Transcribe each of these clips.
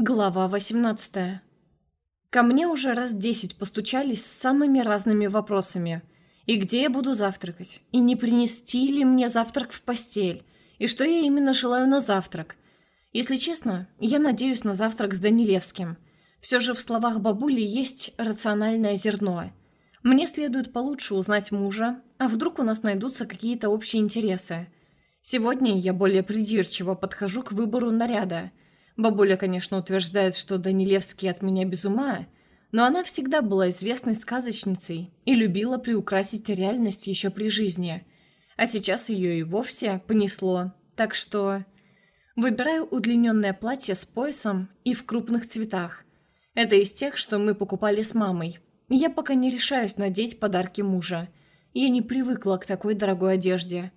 Глава 18. Ко мне уже раз десять постучались с самыми разными вопросами. И где я буду завтракать? И не принести ли мне завтрак в постель? И что я именно желаю на завтрак? Если честно, я надеюсь на завтрак с Данилевским. Все же в словах бабули есть рациональное зерно. Мне следует получше узнать мужа, а вдруг у нас найдутся какие-то общие интересы. Сегодня я более придирчиво подхожу к выбору наряда – Бабуля, конечно, утверждает, что Данилевский от меня без ума, но она всегда была известной сказочницей и любила приукрасить реальность еще при жизни. А сейчас ее и вовсе понесло. Так что... Выбираю удлиненное платье с поясом и в крупных цветах. Это из тех, что мы покупали с мамой. Я пока не решаюсь надеть подарки мужа. Я не привыкла к такой дорогой одежде.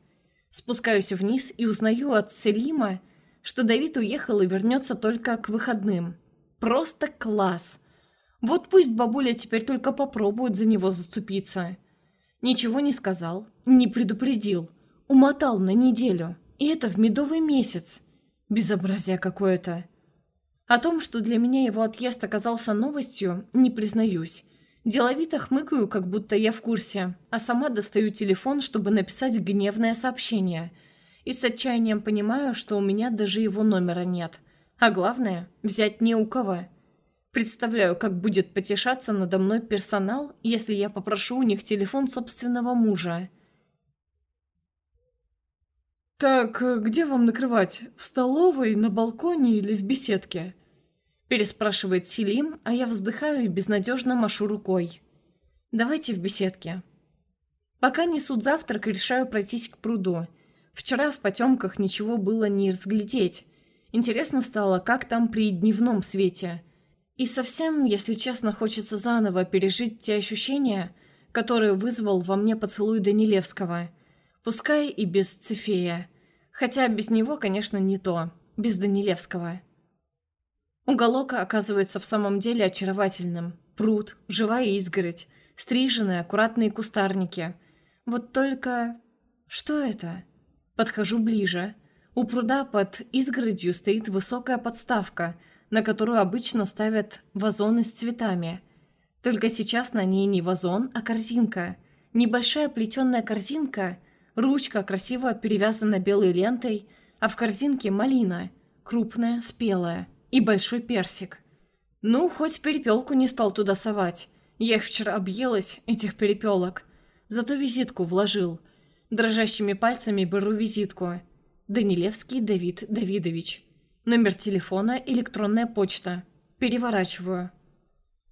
Спускаюсь вниз и узнаю от Селима, что Давид уехал и вернется только к выходным. Просто класс. Вот пусть бабуля теперь только попробует за него заступиться. Ничего не сказал, не предупредил. Умотал на неделю. И это в медовый месяц. Безобразие какое-то. О том, что для меня его отъезд оказался новостью, не признаюсь. Деловито хмыкаю, как будто я в курсе, а сама достаю телефон, чтобы написать гневное сообщение – и с отчаянием понимаю, что у меня даже его номера нет. А главное, взять не у кого. Представляю, как будет потешаться надо мной персонал, если я попрошу у них телефон собственного мужа. «Так, где вам накрывать? В столовой, на балконе или в беседке?» Переспрашивает Селим, а я вздыхаю и безнадежно машу рукой. «Давайте в беседке». Пока несут завтрак, решаю пройтись к пруду – Вчера в потемках ничего было не разглядеть. Интересно стало, как там при дневном свете. И совсем, если честно, хочется заново пережить те ощущения, которые вызвал во мне поцелуй Данилевского. Пускай и без Цефея. Хотя без него, конечно, не то. Без Данилевского. Уголок оказывается в самом деле очаровательным. Пруд, живая изгородь, стриженные аккуратные кустарники. Вот только... Что это? Подхожу ближе. У пруда под изгородью стоит высокая подставка, на которую обычно ставят вазоны с цветами. Только сейчас на ней не вазон, а корзинка. Небольшая плетеная корзинка, ручка красиво перевязана белой лентой, а в корзинке малина, крупная, спелая, и большой персик. Ну, хоть перепелку не стал туда совать. Я их вчера объелась, этих перепелок. Зато визитку вложил – Дрожащими пальцами беру визитку. Данилевский Давид Давидович. Номер телефона, электронная почта. Переворачиваю.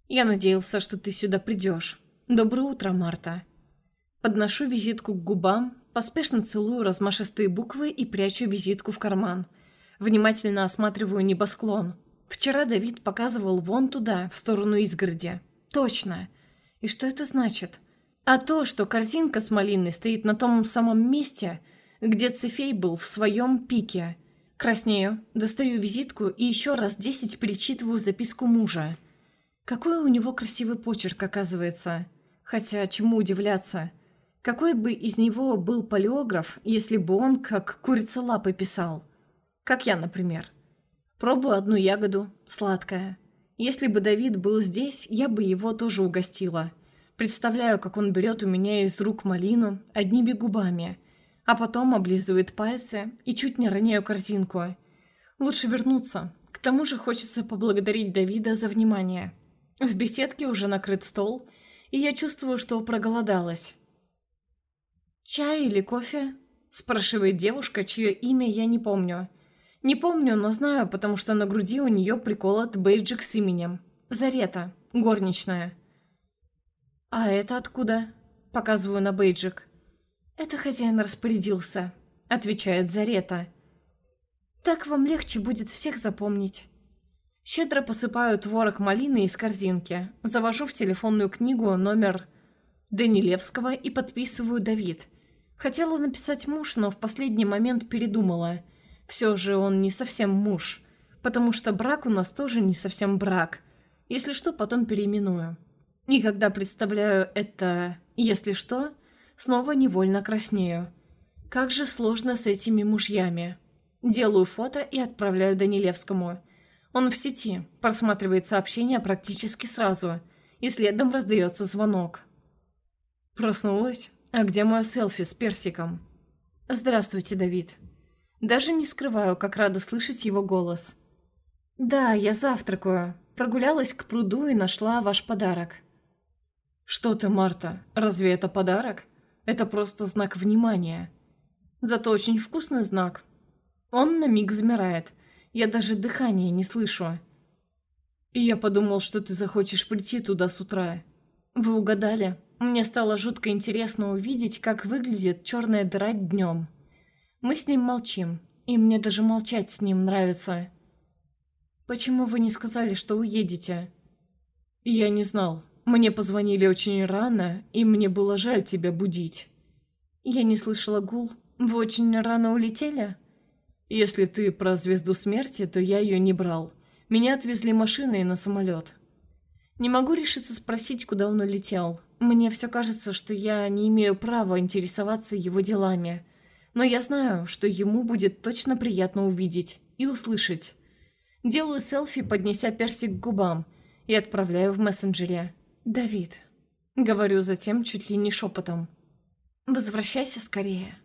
Я надеялся, что ты сюда придешь. Доброе утро, Марта. Подношу визитку к губам, поспешно целую размашистые буквы и прячу визитку в карман. Внимательно осматриваю небосклон. Вчера Давид показывал вон туда, в сторону изгороди. Точно. И что это значит? А то, что корзинка с малиной стоит на том самом месте, где Цефей был в своем пике. Краснею, достаю визитку и еще раз десять перечитываю записку мужа. Какой у него красивый почерк, оказывается. Хотя, чему удивляться? Какой бы из него был палеограф, если бы он как курица лапы писал? Как я, например. Пробую одну ягоду, сладкая. Если бы Давид был здесь, я бы его тоже угостила. Представляю, как он берет у меня из рук малину одними губами, а потом облизывает пальцы и чуть не роняю корзинку. Лучше вернуться. К тому же хочется поблагодарить Давида за внимание. В беседке уже накрыт стол, и я чувствую, что проголодалась. «Чай или кофе?» – спрашивает девушка, чье имя я не помню. Не помню, но знаю, потому что на груди у нее приколот бейджик с именем. Зарета, горничная. «А это откуда?» – показываю на бейджик. «Это хозяин распорядился», – отвечает Зарета. «Так вам легче будет всех запомнить». Щедро посыпаю творог малины из корзинки, завожу в телефонную книгу номер Данилевского и подписываю Давид. Хотела написать муж, но в последний момент передумала. Все же он не совсем муж, потому что брак у нас тоже не совсем брак. Если что, потом переименую. И когда представляю это «если что», снова невольно краснею. Как же сложно с этими мужьями. Делаю фото и отправляю Данилевскому. Он в сети, просматривает сообщения практически сразу, и следом раздается звонок. Проснулась? А где мое селфи с персиком? Здравствуйте, Давид. Даже не скрываю, как рада слышать его голос. Да, я завтракаю. Прогулялась к пруду и нашла ваш подарок. Что ты, Марта, разве это подарок? Это просто знак внимания. Зато очень вкусный знак. Он на миг замирает. Я даже дыхания не слышу. И я подумал, что ты захочешь прийти туда с утра. Вы угадали. Мне стало жутко интересно увидеть, как выглядит черная дыра днем. Мы с ним молчим, и мне даже молчать с ним нравится. Почему вы не сказали, что уедете? Я не знал. Мне позвонили очень рано, и мне было жаль тебя будить. Я не слышала гул. Вы очень рано улетели? Если ты про звезду смерти, то я ее не брал. Меня отвезли машиной на самолет. Не могу решиться спросить, куда он улетел. Мне все кажется, что я не имею права интересоваться его делами. Но я знаю, что ему будет точно приятно увидеть и услышать. Делаю селфи, поднеся персик к губам, и отправляю в мессенджере. «Давид», — говорю затем чуть ли не шепотом, — «возвращайся скорее».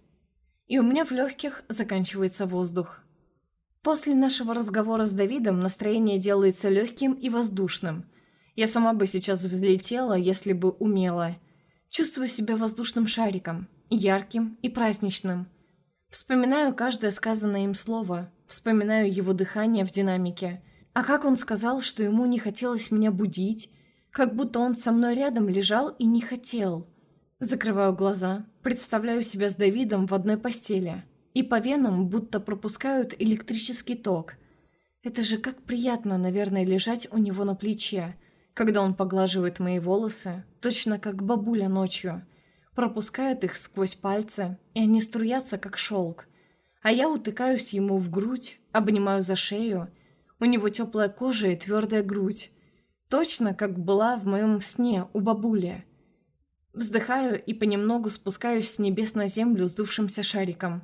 И у меня в легких заканчивается воздух. После нашего разговора с Давидом настроение делается легким и воздушным — я сама бы сейчас взлетела, если бы умела. Чувствую себя воздушным шариком, ярким и праздничным. Вспоминаю каждое сказанное им слово, вспоминаю его дыхание в динамике. А как он сказал, что ему не хотелось меня будить, как будто он со мной рядом лежал и не хотел. Закрываю глаза, представляю себя с Давидом в одной постели. И по венам будто пропускают электрический ток. Это же как приятно, наверное, лежать у него на плече, когда он поглаживает мои волосы, точно как бабуля ночью, пропускает их сквозь пальцы, и они струятся, как шелк. А я утыкаюсь ему в грудь, обнимаю за шею. У него теплая кожа и твердая грудь. Точно, как была в моем сне у бабули. Вздыхаю и понемногу спускаюсь с небес на землю сдувшимся шариком.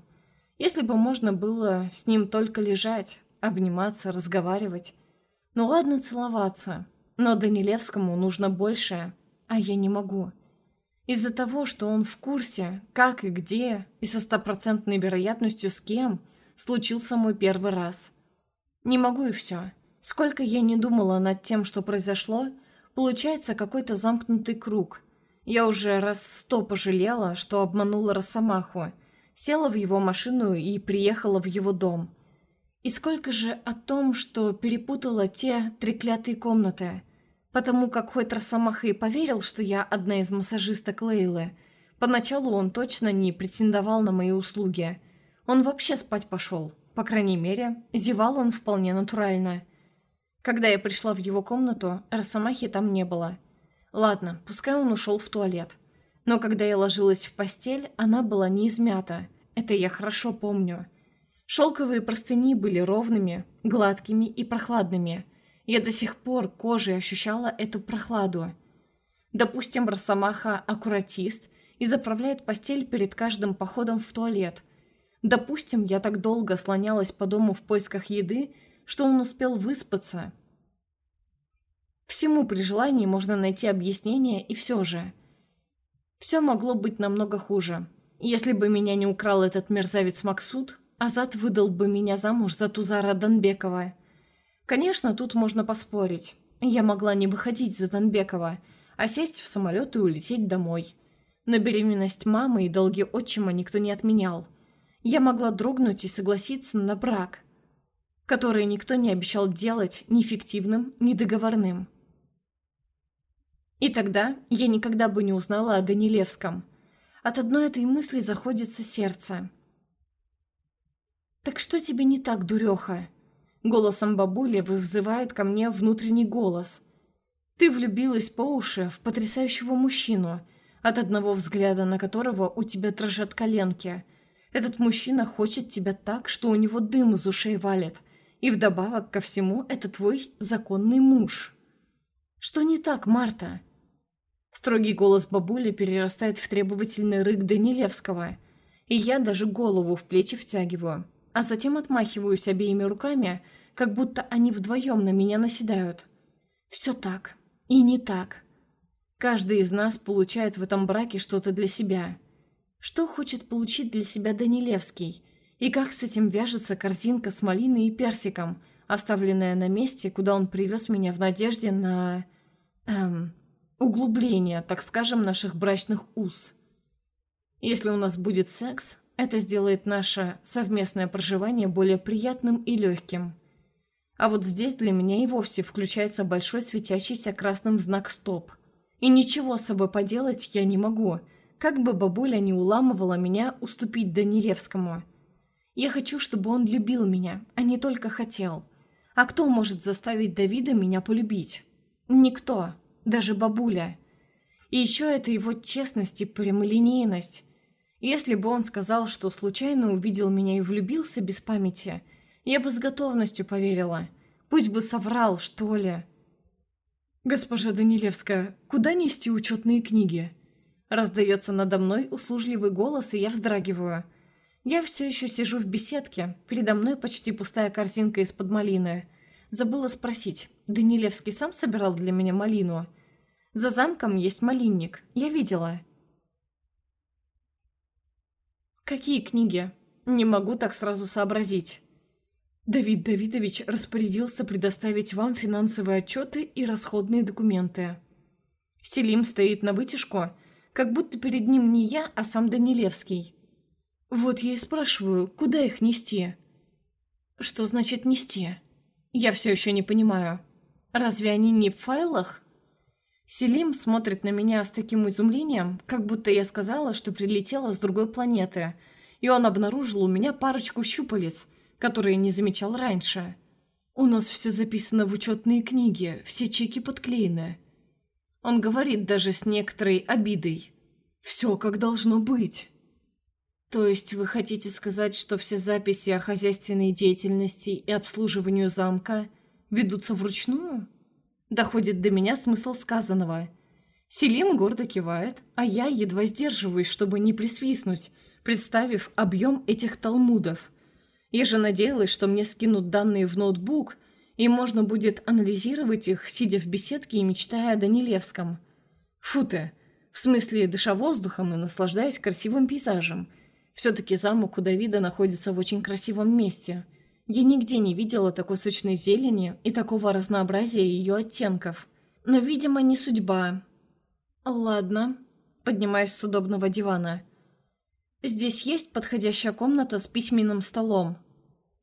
Если бы можно было с ним только лежать, обниматься, разговаривать. Ну ладно целоваться, но Данилевскому нужно большее, а я не могу. Из-за того, что он в курсе, как и где, и со стопроцентной вероятностью с кем, случился мой первый раз. Не могу и все. Сколько я не думала над тем, что произошло, получается какой-то замкнутый круг. Я уже раз сто пожалела, что обманула Росомаху, села в его машину и приехала в его дом. И сколько же о том, что перепутала те треклятые комнаты – Потому как хоть Росомаха и поверил, что я одна из массажисток Лейлы, поначалу он точно не претендовал на мои услуги. Он вообще спать пошел. По крайней мере, зевал он вполне натурально. Когда я пришла в его комнату, Росомахи там не было. Ладно, пускай он ушел в туалет. Но когда я ложилась в постель, она была не измята. Это я хорошо помню. Шелковые простыни были ровными, гладкими и прохладными – я до сих пор кожей ощущала эту прохладу. Допустим, Росомаха – аккуратист и заправляет постель перед каждым походом в туалет. Допустим, я так долго слонялась по дому в поисках еды, что он успел выспаться. Всему при желании можно найти объяснение, и все же. Все могло быть намного хуже. Если бы меня не украл этот мерзавец Максут, Азат выдал бы меня замуж за Тузара Донбекова – Конечно, тут можно поспорить. Я могла не выходить за Танбекова, а сесть в самолет и улететь домой. Но беременность мамы и долги отчима никто не отменял. Я могла дрогнуть и согласиться на брак, который никто не обещал делать ни фиктивным, ни договорным. И тогда я никогда бы не узнала о Данилевском. От одной этой мысли заходится сердце. «Так что тебе не так, дуреха?» Голосом бабули вызывает ко мне внутренний голос. Ты влюбилась по уши в потрясающего мужчину, от одного взгляда на которого у тебя дрожат коленки. Этот мужчина хочет тебя так, что у него дым из ушей валит. И вдобавок ко всему, это твой законный муж. Что не так, Марта? Строгий голос бабули перерастает в требовательный рык Данилевского, и я даже голову в плечи втягиваю а затем отмахиваюсь обеими руками, как будто они вдвоем на меня наседают. Все так и не так. Каждый из нас получает в этом браке что-то для себя. Что хочет получить для себя Данилевский? И как с этим вяжется корзинка с малиной и персиком, оставленная на месте, куда он привез меня в надежде на... Эм, углубление, так скажем, наших брачных уз. Если у нас будет секс, это сделает наше совместное проживание более приятным и легким. А вот здесь для меня и вовсе включается большой светящийся красным знак «Стоп». И ничего с собой поделать я не могу, как бы бабуля не уламывала меня уступить Данилевскому. Я хочу, чтобы он любил меня, а не только хотел. А кто может заставить Давида меня полюбить? Никто, даже бабуля. И еще это его честность и прямолинейность. Если бы он сказал, что случайно увидел меня и влюбился без памяти, я бы с готовностью поверила. Пусть бы соврал, что ли. «Госпожа Данилевская, куда нести учетные книги?» Раздается надо мной услужливый голос, и я вздрагиваю. Я все еще сижу в беседке, передо мной почти пустая корзинка из-под малины. Забыла спросить, Данилевский сам собирал для меня малину? За замком есть малинник, я видела. «Какие книги?» «Не могу так сразу сообразить». Давид Давидович распорядился предоставить вам финансовые отчеты и расходные документы. Селим стоит на вытяжку, как будто перед ним не я, а сам Данилевский. Вот я и спрашиваю, куда их нести? Что значит нести? Я все еще не понимаю. Разве они не в файлах? Селим смотрит на меня с таким изумлением, как будто я сказала, что прилетела с другой планеты, и он обнаружил у меня парочку щупалец, которые не замечал раньше. «У нас все записано в учетные книги, все чеки подклеены». Он говорит даже с некоторой обидой. «Все как должно быть». «То есть вы хотите сказать, что все записи о хозяйственной деятельности и обслуживанию замка ведутся вручную?» Доходит до меня смысл сказанного. Селим гордо кивает, а я едва сдерживаюсь, чтобы не присвистнуть, представив объем этих талмудов. Я же надеялась, что мне скинут данные в ноутбук, и можно будет анализировать их, сидя в беседке и мечтая о Данилевском. Фу ты! В смысле, дыша воздухом и наслаждаясь красивым пейзажем. Все-таки замок у Давида находится в очень красивом месте – я нигде не видела такой сочной зелени и такого разнообразия ее оттенков. Но, видимо, не судьба. Ладно, поднимаюсь с удобного дивана. Здесь есть подходящая комната с письменным столом?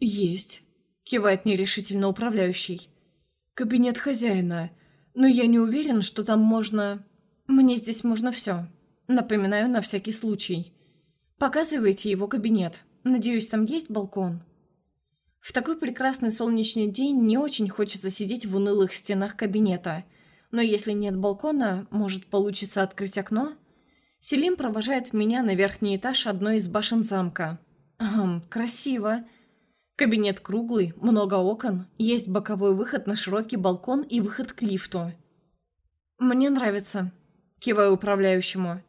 Есть, кивает нерешительно управляющий. Кабинет хозяина, но я не уверен, что там можно... Мне здесь можно все. Напоминаю на всякий случай. Показывайте его кабинет. Надеюсь, там есть балкон? В такой прекрасный солнечный день не очень хочется сидеть в унылых стенах кабинета. Но если нет балкона, может получится открыть окно? Селим провожает меня на верхний этаж одной из башен замка. Ам, красиво. Кабинет круглый, много окон, есть боковой выход на широкий балкон и выход к лифту. «Мне нравится», — киваю управляющему.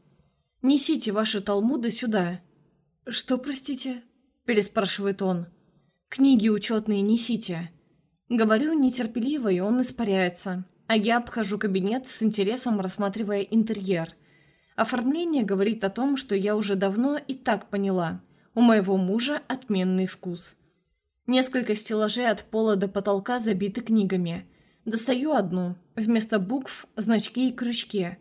«Несите ваши талмуды сюда». «Что, простите?» — переспрашивает он. «Книги учетные несите». Говорю нетерпеливо, и он испаряется. А я обхожу кабинет с интересом, рассматривая интерьер. Оформление говорит о том, что я уже давно и так поняла. У моего мужа отменный вкус. Несколько стеллажей от пола до потолка забиты книгами. Достаю одну. Вместо букв – значки и крючки.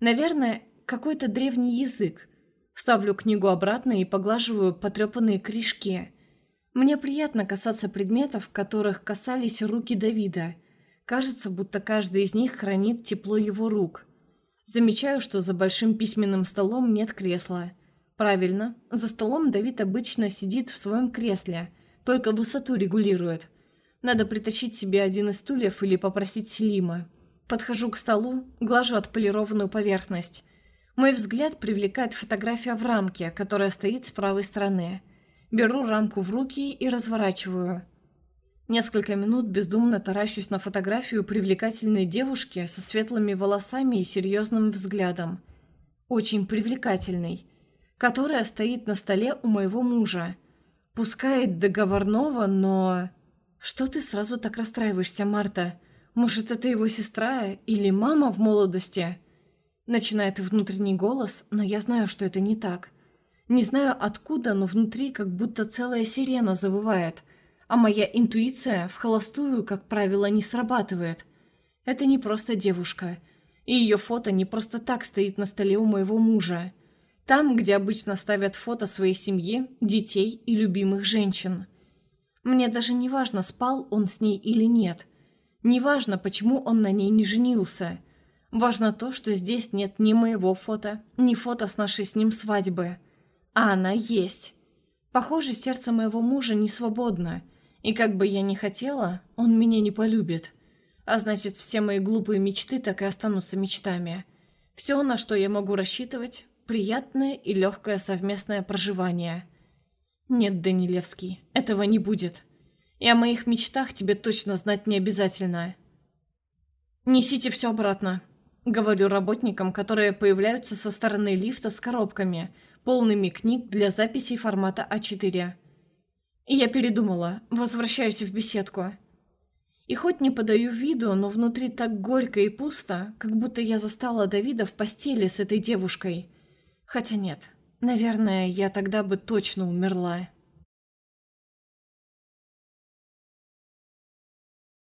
Наверное, какой-то древний язык. Ставлю книгу обратно и поглаживаю потрепанные корешки – мне приятно касаться предметов, которых касались руки Давида. Кажется, будто каждый из них хранит тепло его рук. Замечаю, что за большим письменным столом нет кресла. Правильно, за столом Давид обычно сидит в своем кресле, только высоту регулирует. Надо притащить себе один из стульев или попросить Селима. Подхожу к столу, глажу отполированную поверхность. Мой взгляд привлекает фотография в рамке, которая стоит с правой стороны – Беру рамку в руки и разворачиваю. Несколько минут бездумно таращусь на фотографию привлекательной девушки со светлыми волосами и серьезным взглядом. Очень привлекательной. Которая стоит на столе у моего мужа. Пускай договорного, но... «Что ты сразу так расстраиваешься, Марта? Может, это его сестра или мама в молодости?» Начинает внутренний голос, но я знаю, что это не так. Не знаю откуда, но внутри как будто целая сирена завывает, а моя интуиция в холостую, как правило, не срабатывает. Это не просто девушка, и ее фото не просто так стоит на столе у моего мужа. Там, где обычно ставят фото своей семьи, детей и любимых женщин. Мне даже не важно, спал он с ней или нет. Не важно, почему он на ней не женился – Важно то, что здесь нет ни моего фото, ни фото с нашей с ним свадьбы. А она есть. Похоже, сердце моего мужа не свободно, и как бы я ни хотела, он меня не полюбит. А значит, все мои глупые мечты так и останутся мечтами. Все, на что я могу рассчитывать, приятное и легкое совместное проживание. Нет, Данилевский, этого не будет. И о моих мечтах тебе точно знать не обязательно. Несите все обратно. Говорю работникам, которые появляются со стороны лифта с коробками, полными книг для записей формата А4. И я передумала, возвращаюсь в беседку. И хоть не подаю виду, но внутри так горько и пусто, как будто я застала Давида в постели с этой девушкой. Хотя нет, наверное, я тогда бы точно умерла.